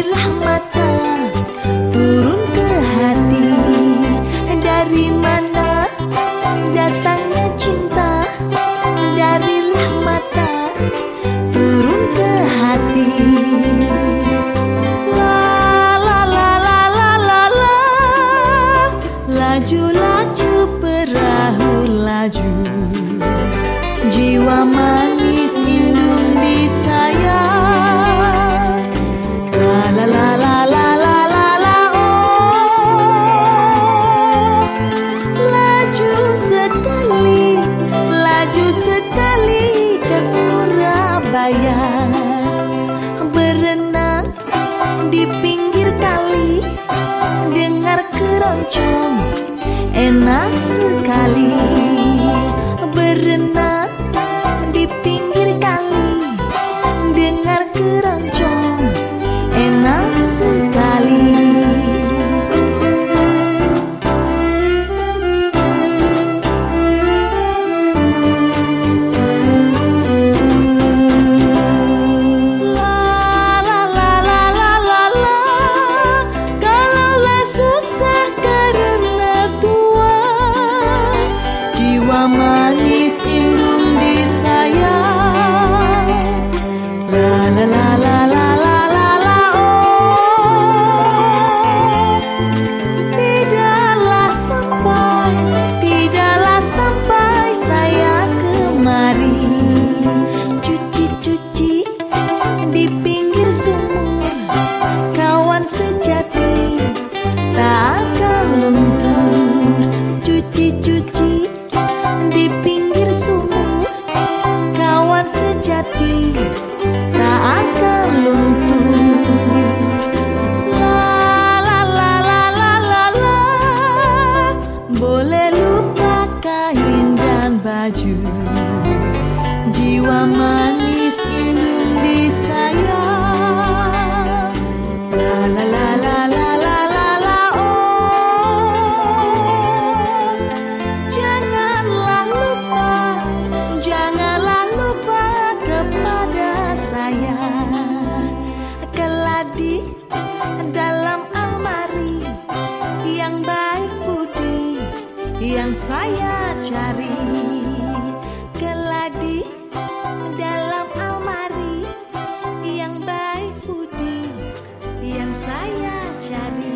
Lah, mata turun ke hati. Dari mana datangnya cinta? Darilah mata turun ke hati. La la la la la la la. Laju laju perahu laju. Jiwa mana Surabaya berenang di pinggir kali dengar keroncong enak sekali La la la dan baju. Jiwa manis indung disayang La la la la la la la la oh. Janganlah lupa Janganlah lupa kepada saya. Keladi dalam yang saya cari. Keladi dalam almari yang baik budi yang saya cari.